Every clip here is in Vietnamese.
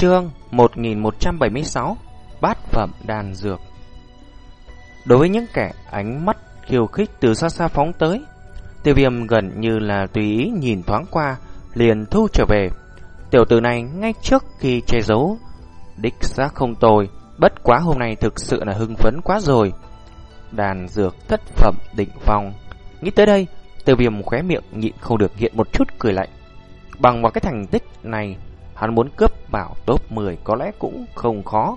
Chương 1176 Bát phẩm đàn dược Đối với những kẻ ánh mắt khiêu khích từ xa xa phóng tới, tiêu viêm gần như là tùy ý nhìn thoáng qua, liền thu trở về. Tiểu tử này ngay trước khi che giấu, đích xác không tồi, bất quá hôm nay thực sự là hưng phấn quá rồi. Đàn dược thất phẩm định phong. Nghĩ tới đây, tiêu viêm khóe miệng nhịn không được hiện một chút cười lạnh. Bằng vào cái thành tích này, hắn muốn cướp bảo top 10 có lẽ cũng không khó,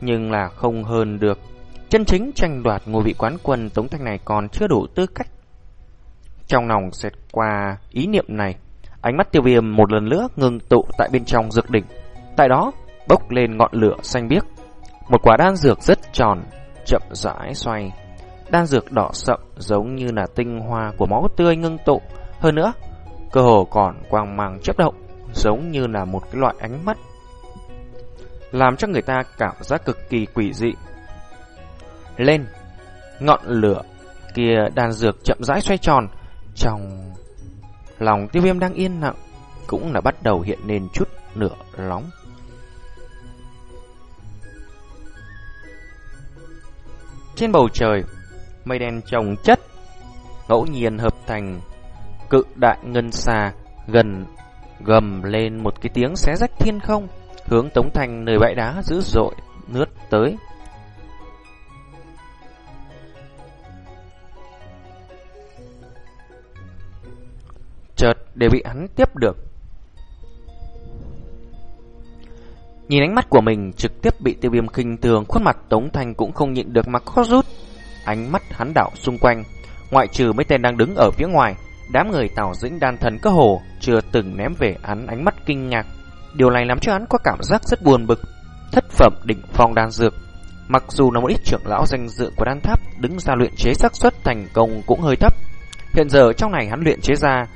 nhưng là không hơn được. Chân chính tranh đoạt ngôi vị quán quân Tống Thanh này còn chưa đủ tư cách. Trong lòng xẹt qua ý niệm này, ánh mắt tiêu viêm một lần nữa ngừng tụ tại bên trong dược đỉnh. Tại đó, bốc lên ngọn lửa xanh biếc. Một quả đan dược rất tròn, chậm rãi xoay. Đan dược đỏ sậm giống như là tinh hoa của máu tươi ngưng tụ. Hơn nữa, cơ hồ còn quang mang chấp động, giống như là một cái loại ánh mắt. Làm cho người ta cảm giác cực kỳ quỷ dị. Lên, ngọn lửa kia đan dược chậm rãi xoay tròn. Trong lòng tiêu viêm đang yên lặng, cũng là bắt đầu hiện lên chút nửa nóng. Trên bầu trời, mây đen trồng chất, ngẫu nhiên hợp thành cự đại ngân xa gần gầm lên một cái tiếng xé rách thiên không, hướng Tống Thành nơi bãi đá dữ dội nước tới. Chợt để bị hắn tiếp được. Nhìn ánh mắt của mình trực tiếp bị tiêu viêm khinh thường, khuôn mặt Tống Thành cũng không nhịn được mà khó rút. Ánh mắt hắn đảo xung quanh, ngoại trừ mấy tên đang đứng ở phía ngoài, đám người Tào Dĩnh đan thần cơ hồ chưa từng ném về hắn ánh mắt kinh ngạc. Điều này làm cho hắn có cảm giác rất buồn bực. Thất phẩm đỉnh phong đan dược, mặc dù là một ít trưởng lão danh dự của đan tháp đứng ra luyện chế xác suất thành công cũng hơi thấp. Hiện giờ trong này hắn luyện chế ra,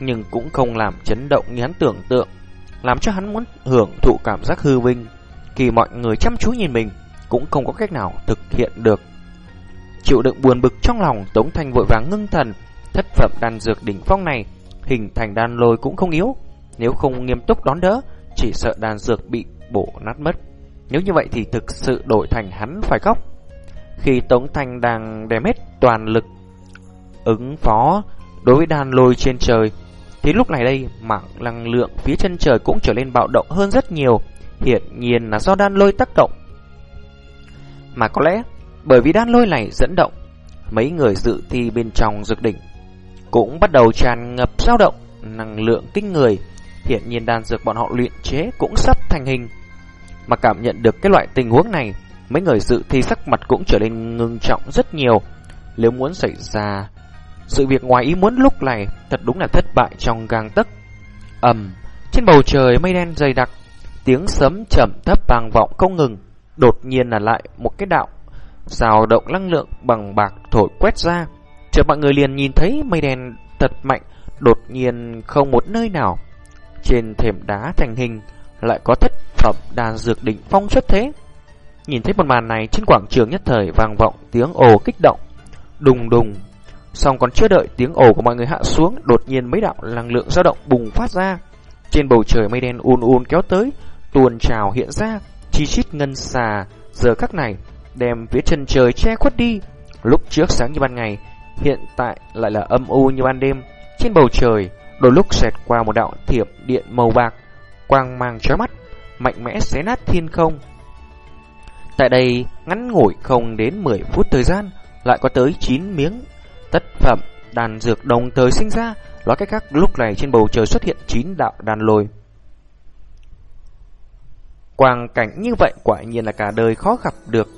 nhưng cũng không làm chấn động như hắn tưởng tượng, làm cho hắn muốn hưởng thụ cảm giác hư vinh. Khi mọi người chăm chú nhìn mình, cũng không có cách nào thực hiện được. Chịu đựng buồn bực trong lòng, Tống Thanh vội vàng ngưng thần, thất phẩm đan dược đỉnh phong này, hình thành đan lôi cũng không yếu. Nếu không nghiêm túc đón đỡ, chỉ sợ đan dược bị bổ nát mất. Nếu như vậy thì thực sự đổi thành hắn phải khóc. Khi Tống Thanh đang đem hết toàn lực ứng phó đối với đan lôi trên trời, thì lúc này đây mảng năng lượng phía chân trời cũng trở nên bạo động hơn rất nhiều, hiển nhiên là do đan lôi tác động. Mà có lẽ bởi vì đan lôi này dẫn động, mấy người dự thi bên trong dược đỉnh cũng bắt đầu tràn ngập dao động, năng lượng kinh người. Hiện nhiên đan dược bọn họ luyện chế cũng sắp thành hình. Mà cảm nhận được cái loại tình huống này, mấy người dự thi sắc mặt cũng trở nên ngưng trọng rất nhiều. Nếu muốn xảy ra sự việc ngoài ý muốn lúc này, thật đúng là thất bại trong gang tấc. ầm, trên bầu trời mây đen dày đặc, tiếng sấm chậm thấp vang vọng không ngừng. Đột nhiên là lại một cái đạo dao động năng lượng bằng bạc thổi quét ra. Chợt mọi người liền nhìn thấy mây đen thật mạnh, đột nhiên không một nơi nào. Trên thềm đá thành hình lại có thất phẩm đàn dược đỉnh phong xuất thế. Nhìn thấy một màn này trên quảng trường nhất thời vang vọng tiếng ồ kích động. Đùng đùng. Xong còn chưa đợi tiếng ồ của mọi người hạ xuống, đột nhiên mấy đạo năng lượng dao động bùng phát ra. Trên bầu trời mây đen un un kéo tới, tuôn trào hiện ra, chi chít ngân xà, giờ các này đem phía chân trời che khuất đi. Lúc trước sáng như ban ngày, hiện tại lại là âm u như ban đêm. Trên bầu trời, đôi lúc xẹt qua một đạo thiệp điện màu bạc, quang mang chói mắt, mạnh mẽ xé nát thiên không. Tại đây, ngắn ngủi không đến 10 phút thời gian, lại có tới 9 miếng tất phẩm đàn dược đồng thời sinh ra. Nói cách khác, lúc này trên bầu trời xuất hiện 9 đạo đàn lôi. Quang cảnh như vậy quả nhiên là cả đời khó gặp được.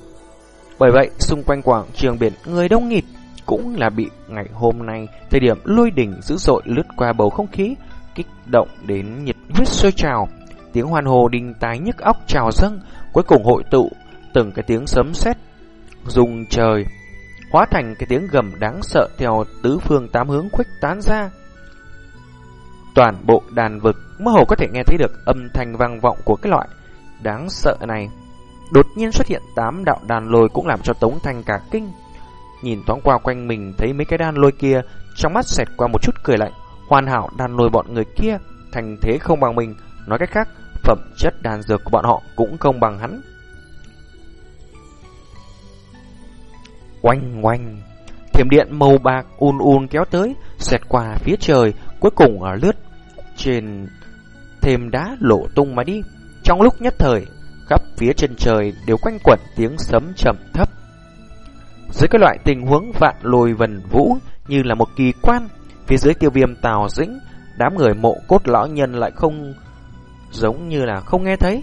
Bởi vậy, xung quanh quảng trường biển người đông nghịt cũng là bị ngày hôm nay thời điểm lôi đỉnh dữ dội lướt qua bầu không khí, kích động đến nhiệt huyết sôi trào. Tiếng hoan hồ đinh tái nhức óc trào dâng, cuối cùng hội tụ từng cái tiếng sấm sét rung trời, hóa thành cái tiếng gầm đáng sợ theo tứ phương tám hướng khuếch tán ra. Toàn bộ đàn vực mơ hồ có thể nghe thấy được âm thanh vang vọng của cái loại đáng sợ này. Đột nhiên xuất hiện tám đạo đàn lôi cũng làm cho Tống Thanh cả kinh. Nhìn thoáng qua quanh mình thấy mấy cái đan lôi kia, trong mắt xẹt qua một chút cười lạnh. Hoàn hảo đan lôi bọn người kia, thành thế không bằng mình. Nói cách khác, phẩm chất đan dược của bọn họ cũng không bằng hắn. Oanh oanh, thiểm điện màu bạc un un kéo tới, xẹt qua phía trời, cuối cùng ở lướt trên thêm đá lộ tung mà đi. Trong lúc nhất thời, khắp phía chân trời đều quanh quẩn tiếng sấm trầm thấp. Dưới cái loại tình huống vạn lùi vần vũ như là một kỳ quan, phía dưới tiêu viêm tào dĩnh, đám người mộ cốt lão nhân lại không giống như là không nghe thấy.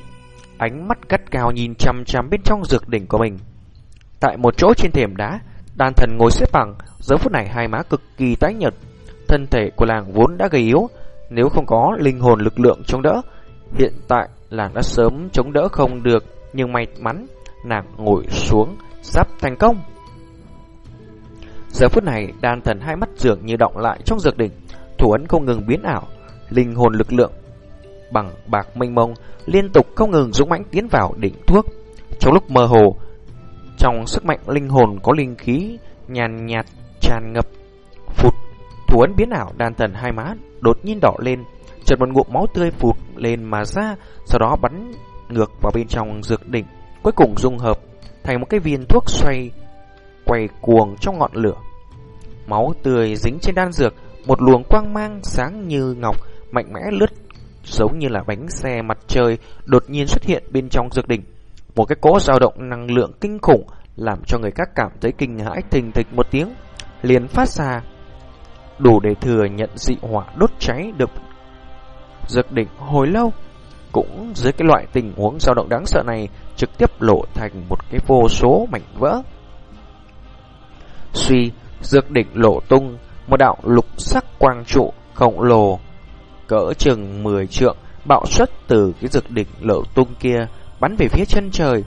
Ánh mắt gắt cao nhìn chăm chăm bên trong dược đỉnh của mình. Tại một chỗ trên thềm đá, đàn thần ngồi xếp bằng, giờ phút này hai má cực kỳ tái nhợt. Thân thể của làng vốn đã gầy yếu, nếu không có linh hồn lực lượng chống đỡ, hiện tại làng đã sớm chống đỡ không được, nhưng may mắn nàng ngồi xuống sắp thành công. Giờ phút này, đan thần hai mắt dường như động lại trong dược đỉnh, thủ ấn không ngừng biến ảo, linh hồn lực lượng bằng bạc mênh mông liên tục không ngừng dũng mãnh tiến vào đỉnh thuốc. Trong lúc mơ hồ, trong sức mạnh linh hồn có linh khí nhàn nhạt tràn ngập. Phụt, thủ ấn biến ảo đan thần hai má đột nhiên đỏ lên, chợt một ngụm máu tươi phụt lên mà ra, sau đó bắn ngược vào bên trong dược đỉnh, cuối cùng dung hợp thành một cái viên thuốc xoay quay cuồng trong ngọn lửa. Máu tươi dính trên đan dược, một luồng quang mang sáng như ngọc mạnh mẽ lướt giống như là bánh xe mặt trời đột nhiên xuất hiện bên trong dược đỉnh. Một cái cỗ dao động năng lượng kinh khủng làm cho người khác cảm thấy kinh hãi thình thịch một tiếng, liền phát ra đủ để thừa nhận dị hỏa đốt cháy được dược đỉnh hồi lâu. Cũng dưới cái loại tình huống dao động đáng sợ này trực tiếp lộ thành một cái vô số mảnh vỡ. Suy, dược đỉnh lộ tung, một đạo lục sắc quang trụ khổng lồ cỡ chừng 10 trượng bạo xuất từ cái dược đỉnh lộ tung kia bắn về phía chân trời.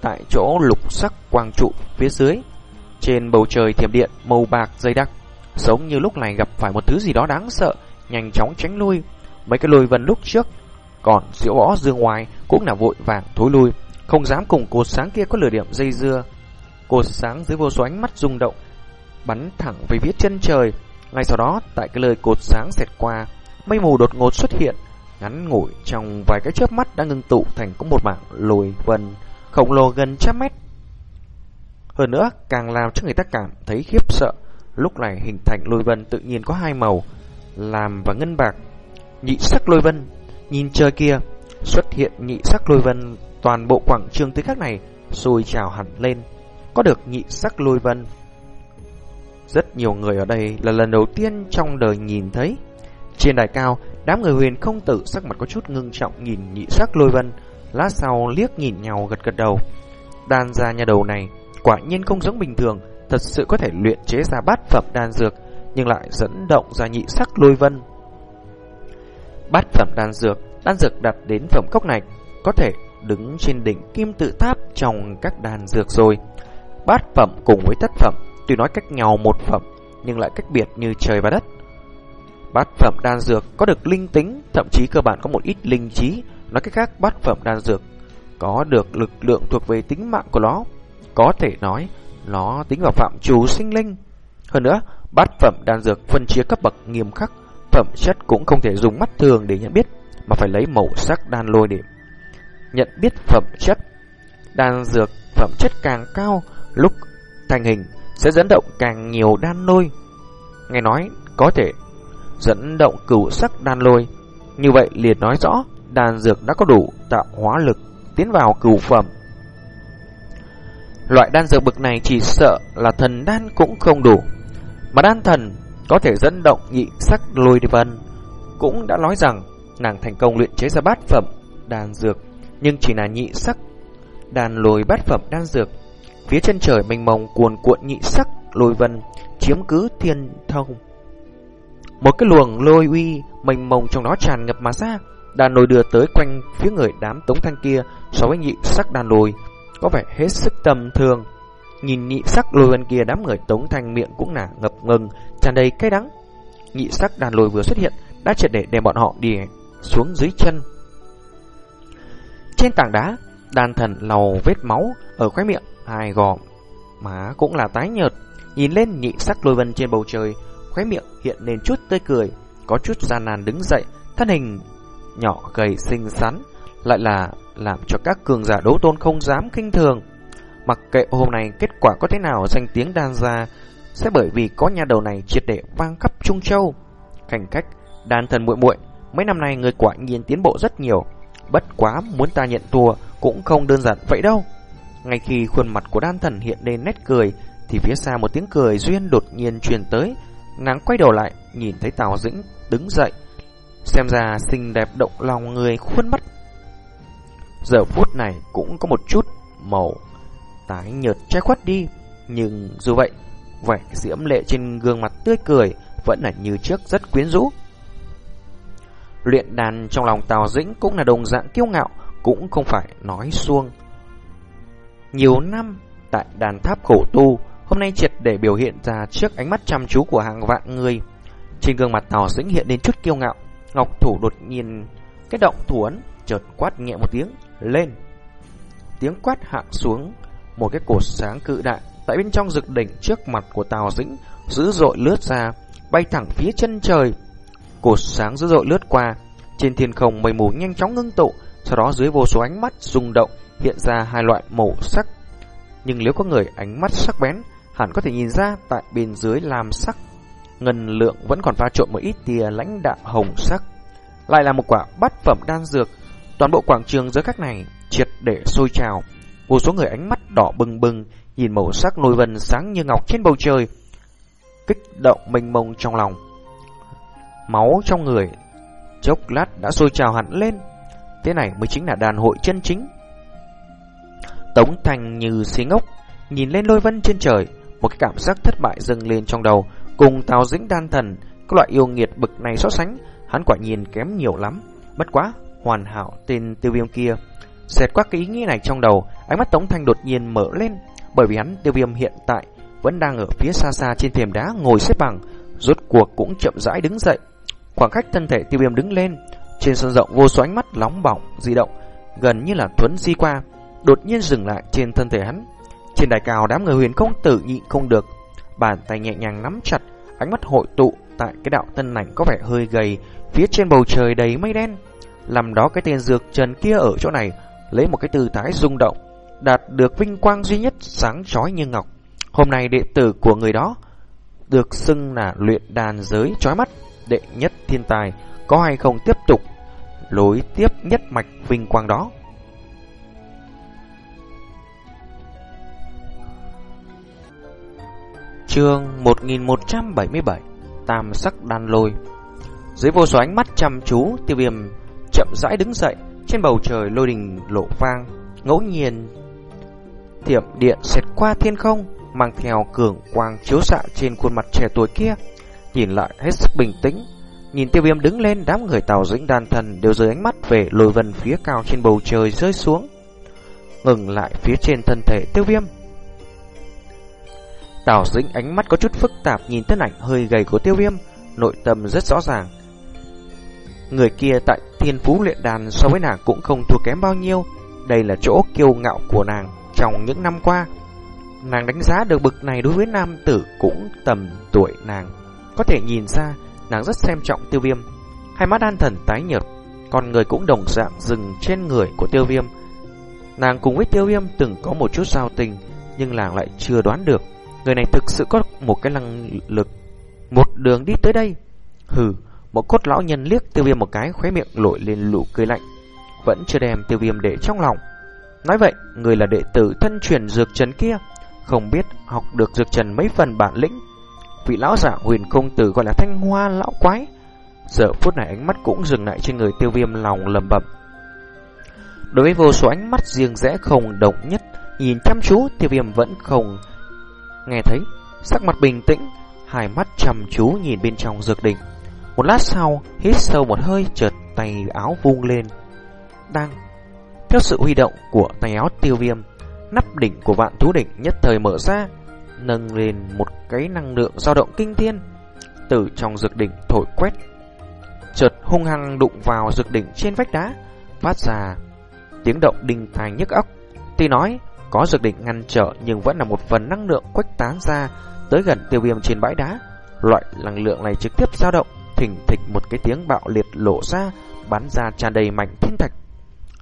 Tại chỗ lục sắc quang trụ phía dưới, trên bầu trời thiểm điện màu bạc dày đặc, giống như lúc này gặp phải một thứ gì đó đáng sợ, nhanh chóng tránh lui. Mấy cái lùi vân lúc trước còn diễu võ dương ngoài cũng là vội vàng thối lui, không dám cùng cột sáng kia có lửa điểm dây dưa. Cột sáng dưới vô số ánh mắt rung động, bắn thẳng về phía chân trời. Ngay sau đó, tại cái lời cột sáng xẹt qua, mây mù đột ngột xuất hiện, ngắn ngủi trong vài cái chớp mắt đã ngưng tụ thành có một mảng lồi vân khổng lồ gần trăm mét. Hơn nữa, càng làm cho người ta cảm thấy khiếp sợ. Lúc này hình thành lôi vân tự nhiên có hai màu, làm và ngân bạc. Nhị sắc lôi vân, nhìn trời kia, xuất hiện nhị sắc lôi vân, toàn bộ quảng trường tới khác này sôi trào hẳn lên. Có được nhị sắc lôi vân. Rất nhiều người ở đây là lần đầu tiên trong đời nhìn thấy. Trên đài cao, đám người huyền không tử sắc mặt có chút ngưng trọng nhìn nhị sắc lôi vân, lát sau liếc nhìn nhau gật gật đầu. Đan ra nhà đầu này, quả nhiên không giống bình thường, thật sự có thể luyện chế ra bát phẩm đan dược, nhưng lại dẫn động ra nhị sắc lôi vân. Bát phẩm đan dược, đan dược đặt đến phẩm cốc này, có thể đứng trên đỉnh kim tự tháp trong các đan dược rồi. Bát phẩm cùng với thất phẩm, tuy nói cách nhau một phẩm, nhưng lại cách biệt như trời và đất. Bát phẩm đan dược có được linh tính, thậm chí cơ bản có một ít linh trí, nói cách khác bát phẩm đan dược có được lực lượng thuộc về tính mạng của nó. Có thể nói, nó tính vào phạm chủ sinh linh. Hơn nữa, bát phẩm đan dược phân chia cấp bậc nghiêm khắc, phẩm chất cũng không thể dùng mắt thường để nhận biết, mà phải lấy màu sắc đan lôi để nhận biết phẩm chất. Đan dược phẩm chất càng cao, lúc thành hình sẽ dẫn động càng nhiều đan lôi. Nghe nói, có thể dẫn động cửu sắc đan lôi. Như vậy liền nói rõ đan dược đã có đủ tạo hóa lực tiến vào cửu phẩm. Loại đan dược bậc này chỉ sợ là thần đan cũng không đủ. Mà đan thần có thể dẫn động nhị sắc lôi đi vân cũng đã nói rằng nàng thành công luyện chế ra bát phẩm đan dược, nhưng chỉ là nhị sắc đan lôi bát phẩm đan dược. Phía chân trời mênh mông cuồn cuộn nhị sắc lôi vân chiếm cứ thiên thông. Một cái luồng lôi uy mênh mông trong đó tràn ngập mà ra, đàn lôi đưa tới quanh phía người đám tống thanh kia so với nhị sắc đàn lôi có vẻ hết sức tầm thường. Nhìn nhị sắc lôi vân kia đám người tống thanh miệng cũng là ngập ngừng, tràn đầy cay đắng. Nhị sắc đàn lôi vừa xuất hiện đã triệt để đem bọn họ đi xuống dưới chân. Trên tảng đá, đàn thần lầu vết máu ở khóe miệng, hai gò má cũng là tái nhợt. Nhìn lên nhị sắc lôi vân trên bầu trời, khóe miệng hiện lên chút tươi cười, có chút gian nan đứng dậy, thân hình nhỏ gầy xinh xắn, lại là làm cho các cường giả đấu tôn không dám kinh thường. Mặc kệ hôm nay kết quả có thế nào danh tiếng đan ra, sẽ bởi vì có nhà đầu này triệt để vang khắp Trung Châu. Cảnh cách, đan thần muội muội mấy năm nay người quả nhiên tiến bộ rất nhiều. Bất quá muốn ta nhận thua cũng không đơn giản vậy đâu. Ngay khi khuôn mặt của đan thần hiện lên nét cười, thì phía xa một tiếng cười duyên đột nhiên truyền tới. Nàng quay đầu lại, nhìn thấy Tào Dĩnh đứng dậy. Xem ra xinh đẹp động lòng người khuôn mắt. Giờ phút này cũng có một chút màu tái nhợt che khuất đi. Nhưng dù vậy, vẻ diễm lệ trên gương mặt tươi cười vẫn là như trước rất quyến rũ. Luyện đàn trong lòng Tào Dĩnh cũng là đồng dạng kiêu ngạo, cũng không phải nói xuông. Nhiều năm tại đàn tháp cổ tu, hôm nay triệt để biểu hiện ra trước ánh mắt chăm chú của hàng vạn người. Trên gương mặt Tào Dĩnh hiện lên chút kiêu ngạo, Ngọc Thủ đột nhiên cái động thủ ấn chợt quát nhẹ một tiếng, lên. Tiếng quát hạ xuống, một cái cột sáng cự đại tại bên trong rực đỉnh trước mặt của Tào Dĩnh dữ dội lướt ra, bay thẳng phía chân trời. Cột sáng dữ dội lướt qua, trên thiên không mây mù nhanh chóng ngưng tụ, sau đó dưới vô số ánh mắt rung động hiện ra hai loại màu sắc. Nhưng nếu có người ánh mắt sắc bén, hẳn có thể nhìn ra tại bên dưới lam sắc. Ngân lượng vẫn còn pha trộn một ít tia lãnh đạm hồng sắc. Lại là một quả bát phẩm đan dược. Toàn bộ quảng trường dưới các này triệt để sôi trào. một số người ánh mắt đỏ bừng bừng, nhìn màu sắc lôi vần sáng như ngọc trên bầu trời. Kích động mênh mông trong lòng. Máu trong người chốc lát đã sôi trào hẳn lên. Thế này mới chính là đàn hội chân chính. Tống Thành như xí ngốc, nhìn lên lôi vân trên trời, một cái cảm giác thất bại dâng lên trong đầu, cùng Tào Dĩnh đan thần, các loại yêu nghiệt bực này so sánh, hắn quả nhiên kém nhiều lắm. Bất quá, hoàn hảo tên tiêu viêm kia. Xẹt qua cái ý nghĩ này trong đầu, ánh mắt Tống Thành đột nhiên mở lên, bởi vì hắn tiêu viêm hiện tại vẫn đang ở phía xa xa trên thềm đá ngồi xếp bằng, rốt cuộc cũng chậm rãi đứng dậy. Khoảng cách thân thể tiêu viêm đứng lên, trên sân rộng vô số ánh mắt nóng bỏng, di động, gần như là thuấn di qua, đột nhiên dừng lại trên thân thể hắn. Trên đài cao đám người huyền không tử nhịn không được, bàn tay nhẹ nhàng nắm chặt, ánh mắt hội tụ tại cái đạo tân ảnh có vẻ hơi gầy, phía trên bầu trời đầy mây đen. Làm đó cái tên dược trần kia ở chỗ này, lấy một cái tư thái rung động, đạt được vinh quang duy nhất sáng chói như ngọc. Hôm nay đệ tử của người đó được xưng là luyện đàn giới chói mắt, đệ nhất thiên tài, có hay không tiếp tục lối tiếp nhất mạch vinh quang đó. Chương 1177 Tam sắc đan lôi. Dưới vô số ánh mắt chăm chú, Tiêu viêm chậm rãi đứng dậy, Trên bầu trời lôi đình lộ vang, Ngẫu nhiên. Tiệm điện xẹt qua thiên không, Mang theo cường quang chiếu xạ Trên khuôn mặt trẻ tuổi kia, Nhìn lại hết sức bình tĩnh. Nhìn tiêu viêm đứng lên, Đám người tàu dĩnh đan thần đều dưới ánh mắt về lôi vân phía cao trên bầu trời rơi xuống. Ngừng lại phía trên thân thể tiêu viêm. Tào Dĩnh ánh mắt có chút phức tạp nhìn thân ảnh hơi gầy của tiêu viêm, nội tâm rất rõ ràng. Người kia tại thiên phú luyện đàn so với nàng cũng không thua kém bao nhiêu, đây là chỗ kiêu ngạo của nàng trong những năm qua. Nàng đánh giá được bực này đối với nam tử cũng tầm tuổi nàng. Có thể nhìn ra, nàng rất xem trọng tiêu viêm. Hai mắt an thần tái nhợt, con người cũng đồng dạng dừng trên người của tiêu viêm. Nàng cùng với tiêu viêm từng có một chút giao tình, nhưng nàng lại chưa đoán được Người này thực sự có một cái năng lực. Một đường đi tới đây. Hừ, Một cốt lão nhân liếc tiêu viêm một cái, Khóe miệng lội lên lụ cười lạnh. Vẫn chưa đem tiêu viêm để trong lòng. Nói vậy, Người là đệ tử thân truyền dược trần kia. Không biết học được dược trần mấy phần bản lĩnh. Vị lão giả huyền công tử gọi là thanh hoa lão quái. Giờ phút này ánh mắt cũng dừng lại trên người tiêu viêm lòng lầm bẩm Đối với vô số ánh mắt riêng rẽ không đồng nhất, Nhìn chăm chú, tiêu viêm vẫn không nghe thấy, sắc mặt bình tĩnh, hai mắt chăm chú nhìn bên trong dược đỉnh. Một lát sau, hít sâu một hơi, chợt tay áo vung lên. Đang theo sự huy động của tay áo tiêu viêm, nắp đỉnh của vạn thú đỉnh nhất thời mở ra, nâng lên một cái năng lượng dao động kinh thiên từ trong dược đỉnh thổi quét. Chợt hung hăng đụng vào dược đỉnh trên vách đá, phát ra tiếng động đình tai nhức óc. Tuy nói có dược đỉnh ngăn trở nhưng vẫn là một phần năng lượng quách tán ra tới gần tiêu viêm trên bãi đá. Loại năng lượng này trực tiếp dao động, thỉnh thịch một cái tiếng bạo liệt lộ ra, bắn ra tràn đầy mảnh thiên thạch.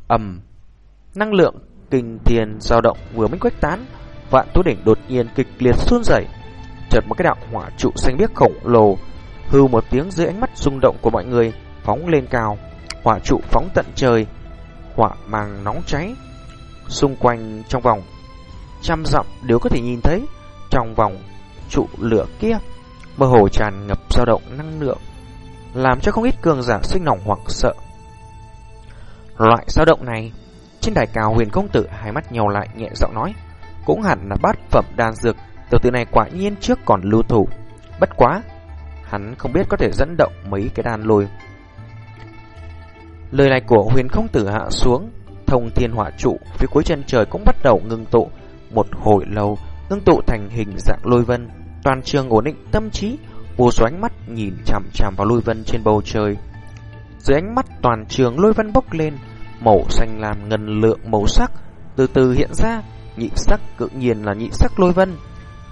ầm năng lượng kinh thiên dao động vừa mới quét tán, vạn tú đỉnh đột nhiên kịch liệt run rẩy, chợt một cái đạo hỏa trụ xanh biếc khổng lồ hư một tiếng dưới ánh mắt rung động của mọi người phóng lên cao, hỏa trụ phóng tận trời, hỏa màng nóng cháy, xung quanh trong vòng. Trăm dặm đều có thể nhìn thấy, trong vòng trụ lửa kia, mơ hồ tràn ngập dao động năng lượng, làm cho không ít cường giả sinh lòng hoảng sợ. Loại dao động này, trên đài cao huyền công tử hai mắt nhau lại nhẹ giọng nói, cũng hẳn là bát phẩm đan dược, tiểu tử này quả nhiên trước còn lưu thủ. Bất quá, hắn không biết có thể dẫn động mấy cái đan lôi. Lời này của huyền không tử hạ xuống thông thiên hỏa trụ phía cuối chân trời cũng bắt đầu ngưng tụ, một hồi lâu, ngưng tụ thành hình dạng lôi vân. Toàn trường ổn định tâm trí, vô số ánh mắt nhìn chằm chằm vào lôi vân trên bầu trời. Dưới ánh mắt toàn trường, lôi vân bốc lên, màu xanh làm ngân lượng màu sắc từ từ hiện ra. Nhị sắc tự nhiên là nhị sắc lôi vân.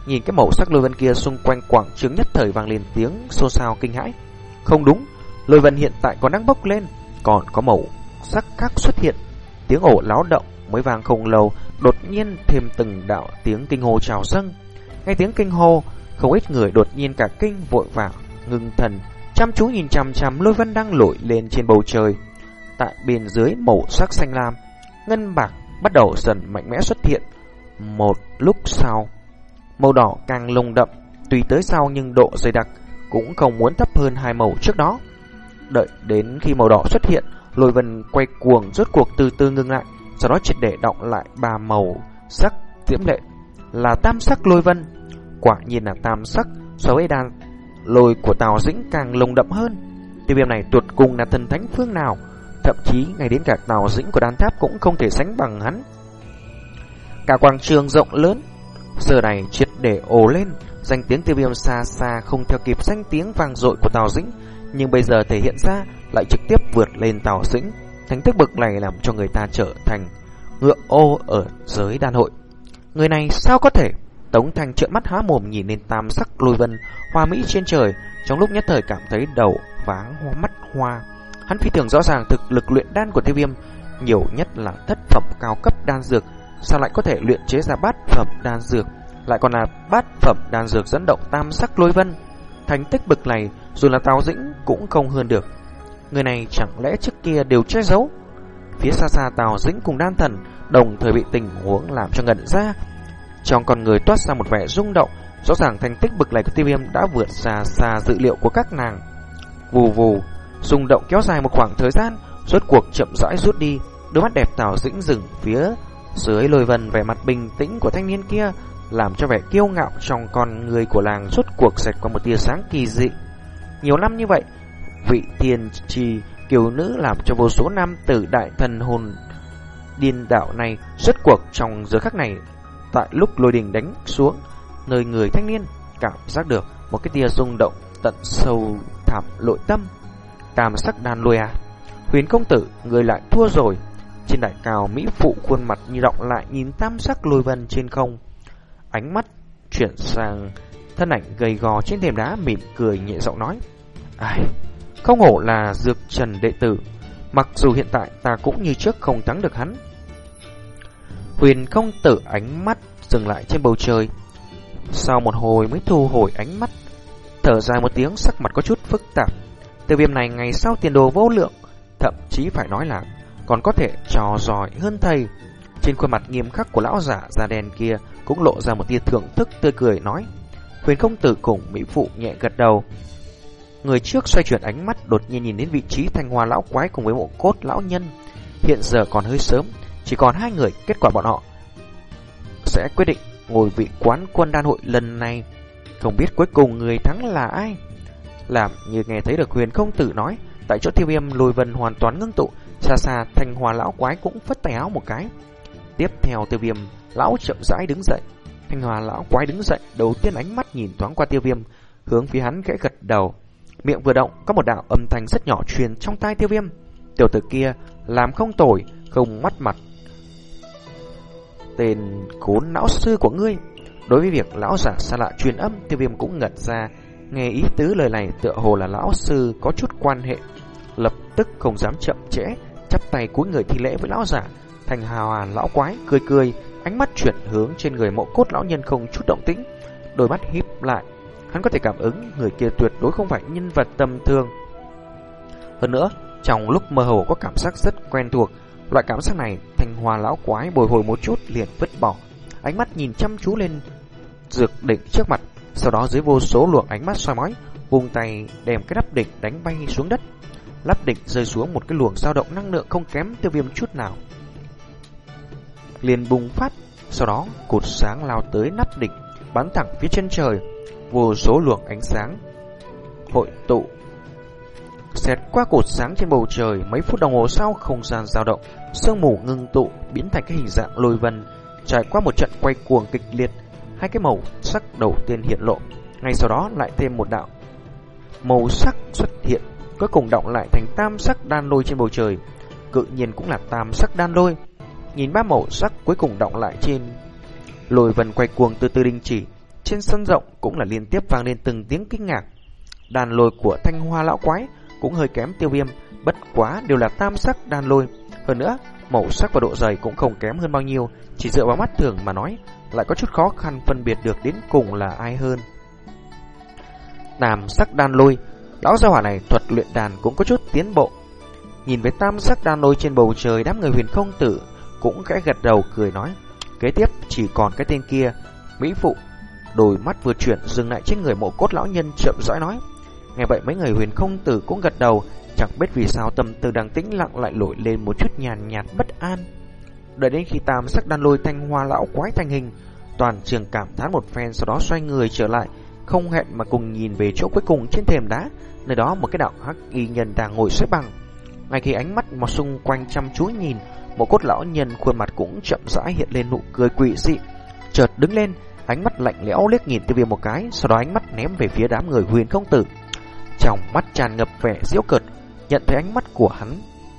Nhìn cái màu sắc lôi vân kia xung quanh quảng trường nhất thời vang lên tiếng xôn xao kinh hãi. Không đúng, lôi vân hiện tại còn đang bốc lên, còn có màu sắc khác xuất hiện tiếng ổ láo động mới vang không lâu, đột nhiên thêm từng đạo tiếng kinh hô trào dâng. Nghe tiếng kinh hô, không ít người đột nhiên cả kinh vội vàng ngưng thần, chăm chú nhìn chằm chằm lôi vân đang nổi lên trên bầu trời. Tại bên dưới màu sắc xanh lam, ngân bạc bắt đầu dần mạnh mẽ xuất hiện. Một lúc sau, màu đỏ càng lồng đậm tùy tới sau nhưng độ dày đặc cũng không muốn thấp hơn hai màu trước đó. Đợi đến khi màu đỏ xuất hiện lôi vân quay cuồng, rốt cuộc từ từ ngưng lại, sau đó triệt để động lại ba màu sắc diễm lệ. Là tam sắc lôi vân. Quả nhiên là tam sắc, so với đàn lôi của tào dĩnh càng lồng đậm hơn. Tiêu viêm này tuột cùng là thần thánh phương nào, thậm chí ngay đến cả tào dĩnh của đan tháp cũng không thể sánh bằng hắn. Cả quảng trường rộng lớn, giờ này triệt để ồ lên, danh tiếng tiêu viêm xa xa không theo kịp danh tiếng vang dội của tào dĩnh nhưng bây giờ thể hiện ra lại trực tiếp vượt lên tào dĩnh Thành tích bực này làm cho người ta trở thành ngựa ô ở giới đan hội. Người này sao có thể? Tống Thành trợn mắt há mồm nhìn lên tam sắc lôi vân hoa mỹ trên trời, trong lúc nhất thời cảm thấy đầu váng hoa mắt hoa. Hắn phi thường rõ ràng thực lực luyện đan của tiêu viêm nhiều nhất là thất phẩm cao cấp đan dược, sao lại có thể luyện chế ra bát phẩm đan dược, lại còn là bát phẩm đan dược dẫn động tam sắc lôi vân. Thành tích bực này dù là Tào Dĩnh cũng không hơn được. Người này chẳng lẽ trước kia đều che giấu? Phía xa xa Tào Dĩnh cùng đan thần Đồng thời bị tình huống làm cho ngẩn ra. Trong con người toát ra một vẻ rung động, Rõ ràng thành tích bực này của tiêu viêm đã vượt xa xa dự liệu của các nàng. Vù vù, Rung động kéo dài một khoảng thời gian, Rốt cuộc chậm rãi rút đi. Đôi mắt đẹp Tào Dĩnh dừng phía dưới lôi vần vẻ mặt bình tĩnh của thanh niên kia Làm cho vẻ kiêu ngạo trong con người của làng rốt cuộc sạch qua một tia sáng kỳ dị. Nhiều năm như vậy. Vị tiền trì kiều nữ làm cho vô số nam tử đại thần hồn điên đạo này xuất cuộc trong giờ khắc này. Tại lúc lôi đình đánh xuống, nơi người thanh niên cảm giác được một cái tia rung động tận sâu thẳm nội tâm. Tam sắc đàn lôi à huyền công tử, người lại thua rồi. Trên đại cao mỹ phụ khuôn mặt như động lại nhìn tam sắc lôi vân trên không. Ánh mắt chuyển sang thân ảnh gầy gò trên thềm đá mỉm cười nhẹ giọng nói ai, không hổ là dược trần đệ tử, Mặc dù hiện tại ta cũng như trước không thắng được hắn. Huyền không tử ánh mắt dừng lại trên bầu trời. Sau một hồi mới thu hồi ánh mắt, Thở dài một tiếng sắc mặt có chút phức tạp. Tiêu viêm này ngày sau tiền đồ vô lượng, Thậm chí phải nói là Còn có thể trò giỏi hơn thầy. Trên khuôn mặt nghiêm khắc của lão giả da đen kia Cũng lộ ra một tia thưởng thức tươi cười, nói, Huyền công tử cùng Mỹ Phụ nhẹ gật đầu. Người trước xoay chuyển ánh mắt đột nhiên nhìn đến vị trí thanh hoa lão quái cùng với mộ cốt lão nhân. Hiện giờ còn hơi sớm, chỉ còn hai người, kết quả bọn họ sẽ quyết định ngồi vị quán quân đan hội lần này. Không biết cuối cùng người thắng là ai? Làm như nghe thấy được huyền không tử nói, tại chỗ tiêu viêm lùi vân hoàn toàn ngưng tụ, xa xa thanh hoa lão quái cũng phất tay áo một cái. Tiếp theo tiêu viêm, lão chậm rãi đứng dậy. Thanh hoa lão quái đứng dậy, đầu tiên ánh mắt nhìn thoáng qua tiêu viêm, hướng phía hắn khẽ gật đầu. Miệng vừa động, có một đạo âm thanh rất nhỏ truyền trong tai tiêu viêm. Tiểu tử kia làm không tồi, không mắt mặt. Tên khốn lão sư của ngươi. Đối với việc lão giả xa lạ truyền âm, tiêu viêm cũng ngật ra. Nghe ý tứ lời này tựa hồ là lão sư có chút quan hệ. Lập tức không dám chậm trễ, chắp tay cúi người thi lễ với lão giả, thành hào hàn lão quái cười cười, ánh mắt chuyển hướng trên người mộ cốt lão nhân không chút động tĩnh, đôi mắt híp lại, hắn có thể cảm ứng người kia tuyệt đối không phải nhân vật tầm thường. Hơn nữa, trong lúc mơ hồ có cảm giác rất quen thuộc, loại cảm giác này thành hòa lão quái bồi hồi một chút liền vứt bỏ, ánh mắt nhìn chăm chú lên dược đỉnh trước mặt, sau đó dưới vô số luồng ánh mắt soi mói, vùng tay đem cái đắp đỉnh đánh bay xuống đất. Lắp đỉnh rơi xuống một cái luồng dao động năng lượng không kém tiêu viêm chút nào. Liền bùng phát, sau đó cột sáng lao tới nắp đỉnh, bắn thẳng phía chân trời, vô số luồng ánh sáng. Hội tụ. Xẹt qua cột sáng trên bầu trời, mấy phút đồng hồ sau, không gian dao động. Sương mù ngưng tụ, biến thành cái hình dạng lôi vân. Trải qua một trận quay cuồng kịch liệt, hai cái màu sắc đầu tiên hiện lộ. Ngay sau đó lại thêm một đạo màu sắc xuất hiện, cuối cùng động lại thành tam sắc đan lôi trên bầu trời. Cự nhiên cũng là tam sắc đan lôi. Nhìn ba màu sắc cuối cùng động lại trên lôi vân quay cuồng từ từ đình chỉ trên sân rộng cũng là liên tiếp vang lên từng tiếng kinh ngạc. Đàn lôi của thanh hoa lão quái cũng hơi kém tiêu viêm, bất quá đều là tam sắc đàn lôi. Hơn nữa, màu sắc và độ dày cũng không kém hơn bao nhiêu, chỉ dựa vào mắt thường mà nói, lại có chút khó khăn phân biệt được đến cùng là ai hơn. Nam sắc đan lôi, Lão gia hỏa này thuật luyện đàn cũng có chút tiến bộ. Nhìn với tam sắc đan lôi trên bầu trời, Đám người huyền không tử Cũng khẽ gật đầu, cười nói, Kế tiếp chỉ còn cái tên kia, Mỹ phụ. Đôi mắt vừa chuyển dừng lại trên người mộ cốt lão nhân chậm rãi nói. Nghe vậy mấy người huyền không tử cũng gật đầu, Chẳng biết vì sao tâm tư đang tĩnh lặng lại nổi lên một chút nhàn nhạt bất an. Đợi đến khi tam sắc đan lôi thanh hoa lão quái thành hình, Toàn trường cảm thán một phen sau đó xoay người trở lại, Không hẹn mà cùng nhìn về chỗ cuối cùng trên thềm đá, Nơi đó một cái đạo hắc y nhân đang ngồi xếp bằng. Ngay khi ánh mắt mà xung quanh chăm chú nhìn Một cốt lão nhân khuôn mặt cũng chậm rãi hiện lên nụ cười quỷ dị. Chợt đứng lên Ánh mắt lạnh lẽo liếc nhìn tiêu viêm một cái, Sau đó ánh mắt ném về phía đám người huyền không tử. Trong mắt tràn ngập vẻ diễu cợt, Nhận thấy ánh mắt của hắn,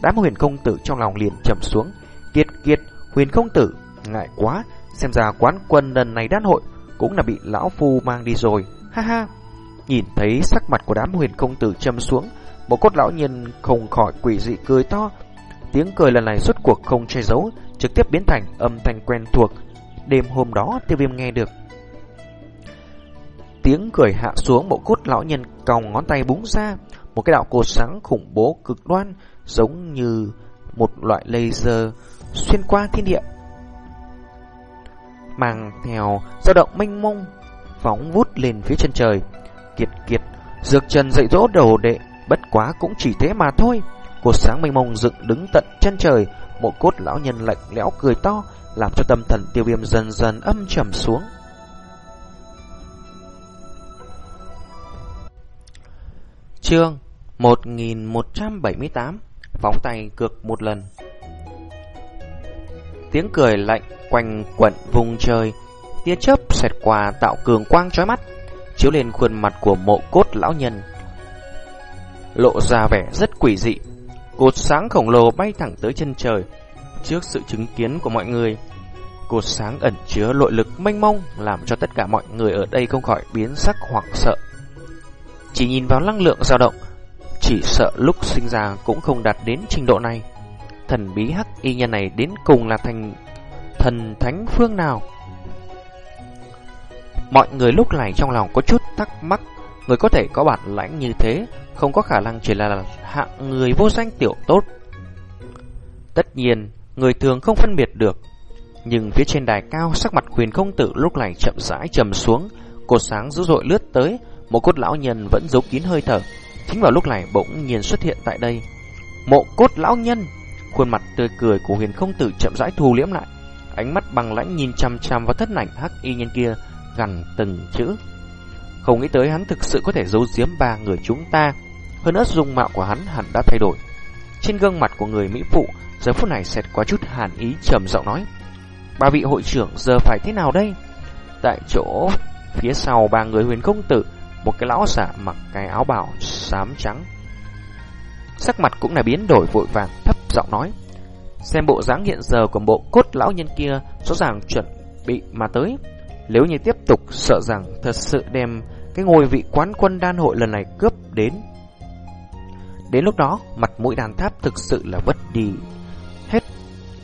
Đám huyền không tử trong lòng liền trầm xuống. Kiệt kiệt, huyền không tử, Ngại quá, Xem ra quán quân lần này đan hội Cũng là bị lão phu mang đi rồi. Ha ha. Nhìn thấy sắc mặt của đám huyền công tử châm xuống, Một cốt lão nhân không khỏi quỷ dị cười to. Tiếng cười lần này suốt cuộc không che giấu, Trực tiếp biến thành âm thanh quen thuộc. Đêm hôm đó tiêu viêm nghe được. Tiếng cười hạ xuống bộ cốt lão nhân còng ngón tay búng ra, Một cái đạo cột sáng khủng bố cực đoan, Giống như một loại laser xuyên qua thiên địa, Mang theo dao động mênh mông, Phóng vút lên phía chân trời. Kiệt kiệt, Dược trần dậy dỗ đầu đệ, Bất quá cũng chỉ thế mà thôi. Cột sáng mênh mông dựng đứng tận chân trời, Một cốt lão nhân lạnh lẽo cười to làm cho tâm thần tiêu viêm dần dần âm trầm xuống. Chương 1178 Phóng tay cược một lần Tiếng cười lạnh quanh quẩn vùng trời, Tia chớp xẹt qua tạo cường quang trói mắt, Chiếu lên khuôn mặt của mộ cốt lão nhân Lộ ra vẻ rất quỷ dị, Cột sáng khổng lồ bay thẳng tới chân trời Trước sự chứng kiến của mọi người, cột sáng ẩn chứa nội lực mênh mông làm cho tất cả mọi người ở đây không khỏi biến sắc hoảng sợ. Chỉ nhìn vào năng lượng dao động, chỉ sợ lúc sinh ra cũng không đạt đến trình độ này. Thần bí hắc y nhân này đến cùng là thành thần thánh phương nào? Mọi người lúc này trong lòng có chút thắc mắc, người có thể có bản lãnh như thế, không có khả năng chỉ là hạng người vô danh tiểu tốt. Tất nhiên, người thường không phân biệt được. Nhưng phía trên đài cao, sắc mặt huyền không tử lúc này chậm rãi trầm xuống, cột sáng dữ dội lướt tới, một cốt lão nhân vẫn giấu kín hơi thở. Chính vào lúc này bỗng nhiên xuất hiện tại đây. Mộ cốt lão nhân, khuôn mặt tươi cười của huyền không tử chậm rãi thu liễm lại, ánh mắt bằng lãnh nhìn chăm chăm vào thất ảnh hắc y nhân kia, gần từng chữ. Không nghĩ tới hắn thực sự có thể giấu giếm ba người chúng ta. Hơn nữa dung mạo của hắn hẳn đã thay đổi. Trên gương mặt của người Mỹ phụ Giờ phút này xẹt qua chút hàn ý trầm giọng nói Ba vị hội trưởng giờ phải thế nào đây? Tại chỗ Phía sau ba người huyền công tử Một cái lão giả mặc cái áo bào xám trắng Sắc mặt cũng là biến đổi vội vàng Thấp giọng nói Xem bộ dáng hiện giờ của bộ cốt lão nhân kia Rõ ràng chuẩn bị mà tới. Nếu như tiếp tục sợ rằng Thật sự đem cái ngôi vị quán quân đan hội lần này cướp đến. Đến lúc đó, mặt mũi đàn tháp thực sự là vất đi hết.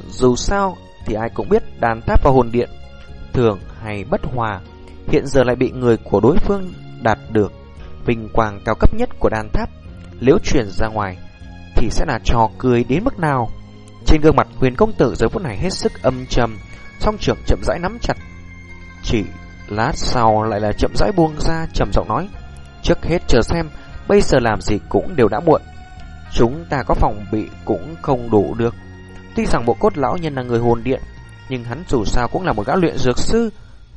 Dù sao thì ai cũng biết đàn tháp và hồn điện thường hay bất hòa, hiện giờ lại bị người của đối phương đạt được vinh quang cao cấp nhất của đàn tháp. Nếu chuyển ra ngoài thì sẽ là trò cười đến mức nào? Trên gương mặt huyền công tử giờ phút này hết sức âm trầm, song trưởng chậm rãi nắm chặt. Chỉ lát sau lại là chậm rãi buông ra trầm giọng nói, trước hết chờ xem, bây giờ làm gì cũng đều đã muộn. Chúng ta có phòng bị cũng không đủ được. Tuy rằng bộ cốt lão nhân là người hồn điện, nhưng hắn dù sao cũng là một gã luyện dược sư,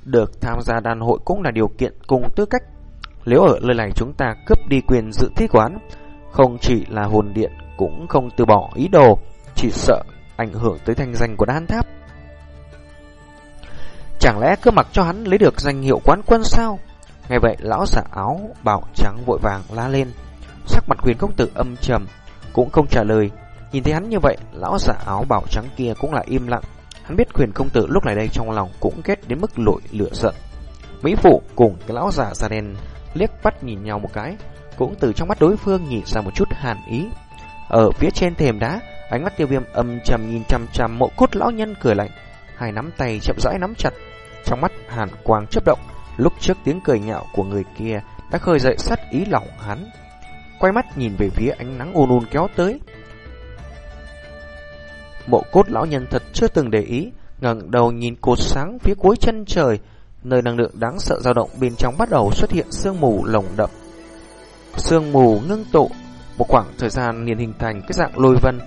được tham gia đàn hội cũng là điều kiện cùng tư cách. Nếu ở nơi này chúng ta cướp đi quyền dự thi quán, không chỉ là hồn điện cũng không từ bỏ ý đồ, chỉ sợ ảnh hưởng tới thanh danh của đan tháp. Chẳng lẽ cứ mặc cho hắn lấy được danh hiệu quán quân sao? Ngay vậy lão giả áo bảo trắng vội vàng la lên. Sắc mặt huyền công tử âm trầm, cũng không trả lời. Nhìn thấy hắn như vậy, lão giả áo bảo trắng kia cũng là im lặng. Hắn biết quyền công tử lúc này đây trong lòng cũng ghét đến mức lội lửa giận. Mỹ phụ cùng cái lão giả da đen liếc bắt nhìn nhau một cái, cũng từ trong mắt đối phương nhìn ra một chút hàn ý. Ở phía trên thềm đá, ánh mắt tiêu viêm âm trầm nhìn chăm chăm mộ cốt lão nhân cười lạnh, hai nắm tay chậm rãi nắm chặt, trong mắt hàn quang chớp động. Lúc trước tiếng cười nhạo của người kia đã khơi dậy sát ý lòng hắn. Quay mắt nhìn về phía ánh nắng ôn ôn kéo tới. Mộ cốt lão nhân thật chưa từng để ý, ngẩng đầu nhìn cột sáng phía cuối chân trời, nơi năng lượng đáng sợ dao động bên trong bắt đầu xuất hiện sương mù lồng đậm. Sương mù ngưng tụ, một khoảng thời gian liền hình thành cái dạng lôi vân,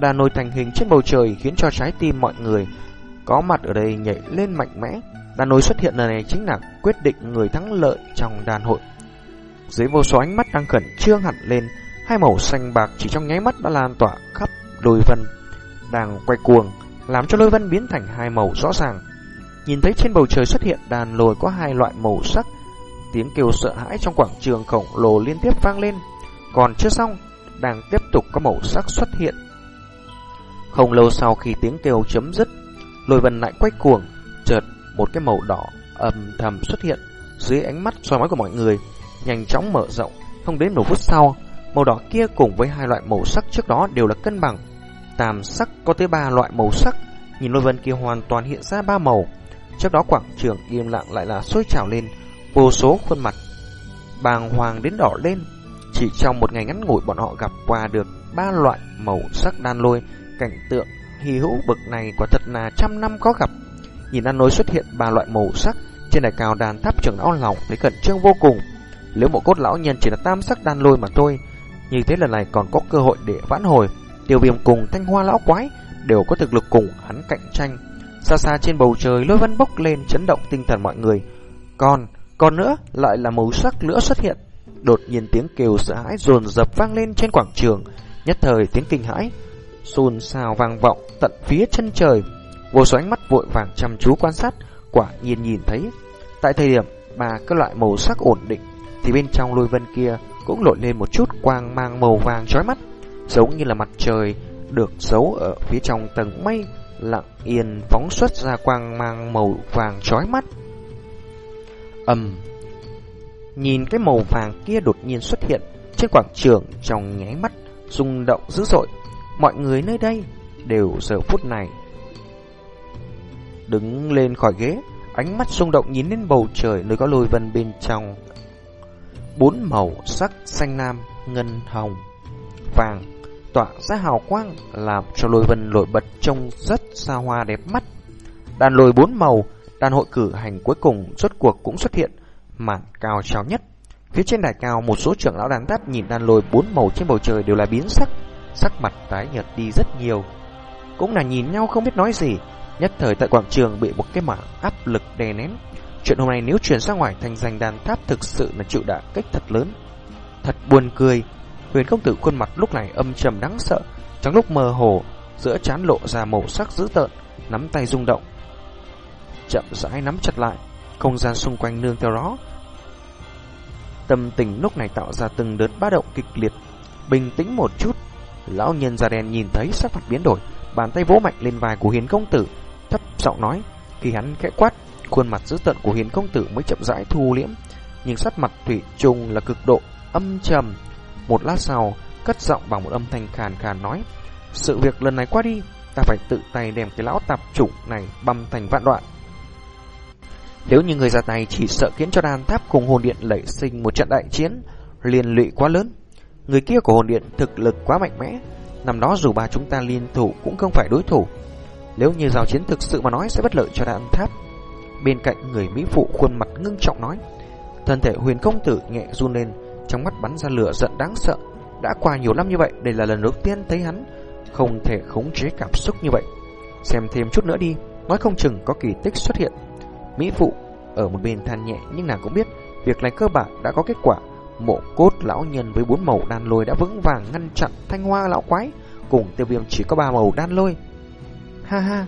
đà nổi thành hình trên bầu trời khiến cho trái tim mọi người có mặt ở đây nhảy lên mạnh mẽ. Đàn nối xuất hiện lần này chính là quyết định người thắng lợi trong đàn hội. Dưới vô số ánh mắt đang khẩn trương hẳn lên, hai màu xanh bạc chỉ trong nháy mắt đã lan tỏa khắp đôi vân đang quay cuồng, làm cho lôi vân biến thành hai màu rõ ràng. Nhìn thấy trên bầu trời xuất hiện đàn lồi có hai loại màu sắc, tiếng kêu sợ hãi trong quảng trường khổng lồ liên tiếp vang lên. Còn chưa xong, đang tiếp tục có màu sắc xuất hiện. Không lâu sau khi tiếng kêu chấm dứt, lôi vân lại quay cuồng, chợt một cái màu đỏ âm thầm xuất hiện dưới ánh mắt soi mói của mọi người, nhanh chóng mở rộng, không đến một phút sau, màu đỏ kia cùng với hai loại màu sắc trước đó đều là cân bằng. Tam sắc có tới ba loại màu sắc, nhìn lôi vân kia hoàn toàn hiện ra ba màu. Trước đó quảng trường im lặng lại là sôi trào lên, vô số khuôn mặt bàng hoàng đến đỏ lên. Chỉ trong một ngày ngắn ngủi bọn họ gặp qua được ba loại màu sắc đan lôi, cảnh tượng hy hữu bực này quả thật là trăm năm có gặp. Nhìn đan lôi xuất hiện ba loại màu sắc trên đài cao đàn tháp trưởng lão lòng thấy cẩn trương vô cùng. Nếu bộ cốt lão nhân chỉ là tam sắc đan lôi mà thôi, như thế lần này còn có cơ hội để vãn hồi. Tiêu viêm cùng thanh hoa lão quái đều có thực lực cùng hắn cạnh tranh. Xa xa trên bầu trời lôi vân bốc lên chấn động tinh thần mọi người. Còn, còn nữa lại là màu sắc lửa xuất hiện. Đột nhiên tiếng kêu sợ hãi dồn dập vang lên trên quảng trường. Nhất thời tiếng kinh hãi, xôn xao vang vọng tận phía chân trời. Vô số ánh mắt vội vàng chăm chú quan sát, quả nhiên nhìn thấy. Tại thời điểm mà các loại màu sắc ổn định, thì bên trong lôi vân kia cũng lội lên một chút quang mang màu vàng chói mắt, giống như là mặt trời được giấu ở phía trong tầng mây, lặng yên phóng xuất ra quang mang màu vàng chói mắt. ầm, nhìn cái màu vàng kia đột nhiên xuất hiện trên quảng trường trong nháy mắt, rung động dữ dội. Mọi người nơi đây đều giờ phút này đứng lên khỏi ghế, ánh mắt rung động nhìn lên bầu trời nơi có lôi vân bên trong. Bốn màu sắc xanh lam, ngân, hồng, vàng tỏa ra hào quang làm cho lôi vân nổi bật trông rất xa hoa đẹp mắt. Đàn lôi bốn màu, đàn hội cử hành cuối cùng rốt cuộc cũng xuất hiện, màn cao trào nhất. Phía trên đài cao một số trưởng lão đàn tháp nhìn đàn lôi bốn màu trên bầu trời đều là biến sắc, sắc mặt tái nhợt đi rất nhiều. Cũng là nhìn nhau không biết nói gì, nhất thời tại quảng trường bị một cái mảng áp lực đè nén. Chuyện hôm nay nếu truyền ra ngoài thành danh đàn tháp thực sự là chịu đả kích thật lớn. Thật buồn cười, huyền công tử khuôn mặt lúc này âm trầm đáng sợ, trong lúc mơ hồ, giữa chán lộ ra màu sắc dữ tợn, nắm tay rung động. Chậm rãi nắm chặt lại, không gian xung quanh nương theo đó. Tâm tình lúc này tạo ra từng đợt ba động kịch liệt, bình tĩnh một chút. Lão nhân da đen nhìn thấy sắc mặt biến đổi, bàn tay vỗ mạnh lên vai của hiền công tử, thấp giọng nói, khi hắn khẽ quát, khuôn mặt dữ tợn của hiền công tử mới chậm rãi thu liễm, nhưng sắc mặt thủy chung là cực độ âm trầm. Một lát sau, cất giọng bằng một âm thanh khàn khàn nói, sự việc lần này qua đi, ta phải tự tay đem cái lão tạp chủng này băm thành vạn đoạn. Nếu như người ra tay chỉ sợ khiến cho đàn tháp cùng hồn điện lẩy sinh một trận đại chiến liên lụy quá lớn. Người kia của hồn điện thực lực quá mạnh mẽ, năm đó dù ba chúng ta liên thủ cũng không phải đối thủ. Nếu như giao chiến thực sự mà nói sẽ bất lợi cho đàn tháp. Bên cạnh người Mỹ phụ khuôn mặt ngưng trọng nói, thân thể huyền công tử nhẹ run lên, trong mắt bắn ra lửa giận đáng sợ. Đã qua nhiều năm như vậy, đây là lần đầu tiên thấy hắn không thể khống chế cảm xúc như vậy. Xem thêm chút nữa đi, nói không chừng có kỳ tích xuất hiện. Mỹ phụ ở một bên than nhẹ nhưng nàng cũng biết việc này cơ bản đã có kết quả. Mộ cốt lão nhân với bốn màu đan lôi đã vững vàng ngăn chặn thanh hoa lão quái, cùng tiêu viêm chỉ có ba màu đan lôi. Ha ha,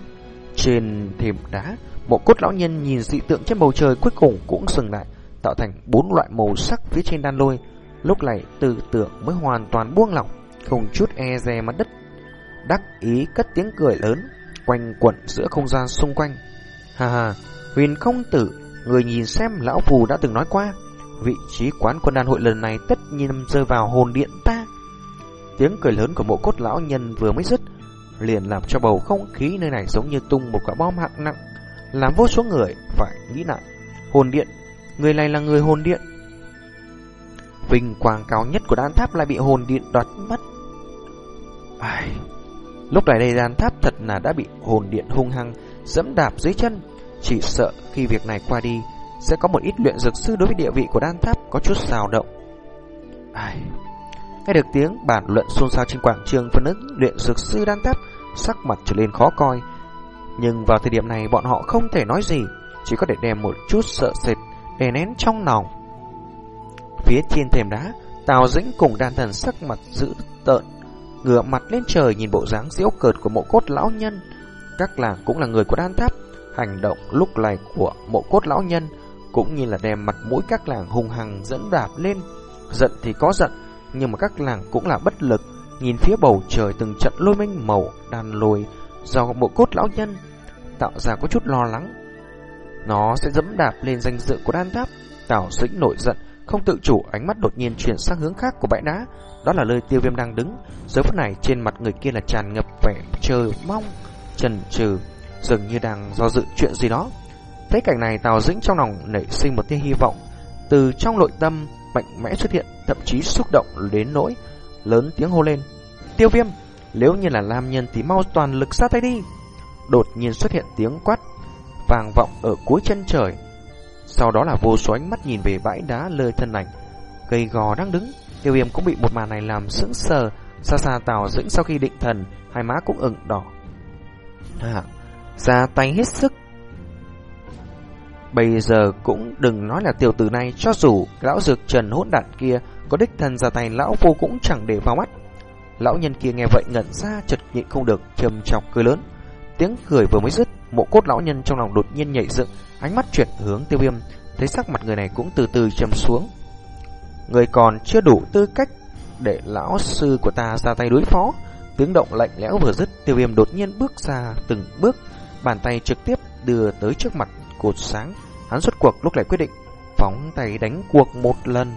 trên thềm đá, mộ cốt lão nhân nhìn dị tượng trên bầu trời cuối cùng cũng dừng lại, tạo thành bốn loại màu sắc phía trên đan lôi. Lúc này tư tưởng mới hoàn toàn buông lỏng, không chút e dè mặt đất. Đắc ý cất tiếng cười lớn, quanh quẩn giữa không gian xung quanh. Ha ha, huyền không tử, người nhìn xem lão phù đã từng nói qua, vị trí quán quân đan hội lần này tất nhiên rơi vào hồn điện ta. Tiếng cười lớn của mộ cốt lão nhân vừa mới dứt, liền làm cho bầu không khí nơi này giống như tung một quả bom hạng nặng, làm vô số người phải nghĩ lại. Hồn điện, người này là người hồn điện. Vinh quang cao nhất của đan tháp lại bị hồn điện đoạt mất. Ai... Lúc này đây đan tháp thật là đã bị hồn điện hung hăng dẫm đạp dưới chân. Chỉ sợ khi việc này qua đi, sẽ có một ít luyện dược sư đối với địa vị của đan tháp có chút xào động. Ai... Nghe được tiếng bản luận xôn xao trên quảng trường phần ứng luyện dược sư đan tháp, sắc mặt trở lên khó coi. Nhưng vào thời điểm này bọn họ không thể nói gì, chỉ có thể đem một chút sợ sệt đè nén trong lòng. Phía trên thềm đá, Tào Dĩnh cùng đan thần sắc mặt dữ tợn, ngửa mặt lên trời nhìn bộ dáng diễu cợt của mộ cốt lão nhân. Các làng cũng là người của đan tháp, hành động lúc này của mộ cốt lão nhân cũng như là đem mặt mũi các làng hung hăng dẫn đạp lên. Giận thì có giận, nhưng mà các làng cũng là bất lực, nhìn phía bầu trời từng trận lôi mênh màu đàn lồi do bộ cốt lão nhân tạo ra có chút lo lắng. Nó sẽ dẫm đạp lên danh dự của đan tháp. Tào Dĩnh nổi giận, không tự chủ ánh mắt đột nhiên chuyển sang hướng khác của bãi đá. Đó là nơi tiêu viêm đang đứng. Giờ phút này trên mặt người kia là tràn ngập vẻ chờ mong, trần trừ, dường như đang do dự chuyện gì đó. Thấy cảnh này Tào Dĩnh trong lòng nảy sinh một tia hy vọng. Từ trong nội tâm mạnh mẽ xuất hiện, thậm chí xúc động đến nỗi lớn tiếng hô lên. Tiêu viêm, nếu như là nam nhân thì mau toàn lực ra tay đi. Đột nhiên xuất hiện tiếng quát vang vọng ở cuối chân trời. Sau đó là vô số ánh mắt nhìn về bãi đá lơi thân ảnh. Cây gò đang đứng, tiêu viêm cũng bị một màn này làm sững sờ. Xa xa tào dĩnh sau khi định thần, hai má cũng ửng đỏ. À, ra tay hết sức. Bây giờ cũng đừng nói là tiểu tử này, cho dù lão dược trần hỗn đạn kia có đích thần ra tay lão vô cũng chẳng để vào mắt. Lão nhân kia nghe vậy ngẩn ra chật nhịn không được, trầm chọc cười lớn. Tiếng cười vừa mới dứt, mộ cốt lão nhân trong lòng đột nhiên nhảy dựng, ánh mắt chuyển hướng tiêu viêm, thấy sắc mặt người này cũng từ từ trầm xuống. Người còn chưa đủ tư cách để lão sư của ta ra tay đối phó. Tiếng động lạnh lẽo vừa dứt, tiêu viêm đột nhiên bước ra từng bước, bàn tay trực tiếp đưa tới trước mặt cột sáng. Hắn xuất cuộc lúc lại quyết định phóng tay đánh cuộc một lần.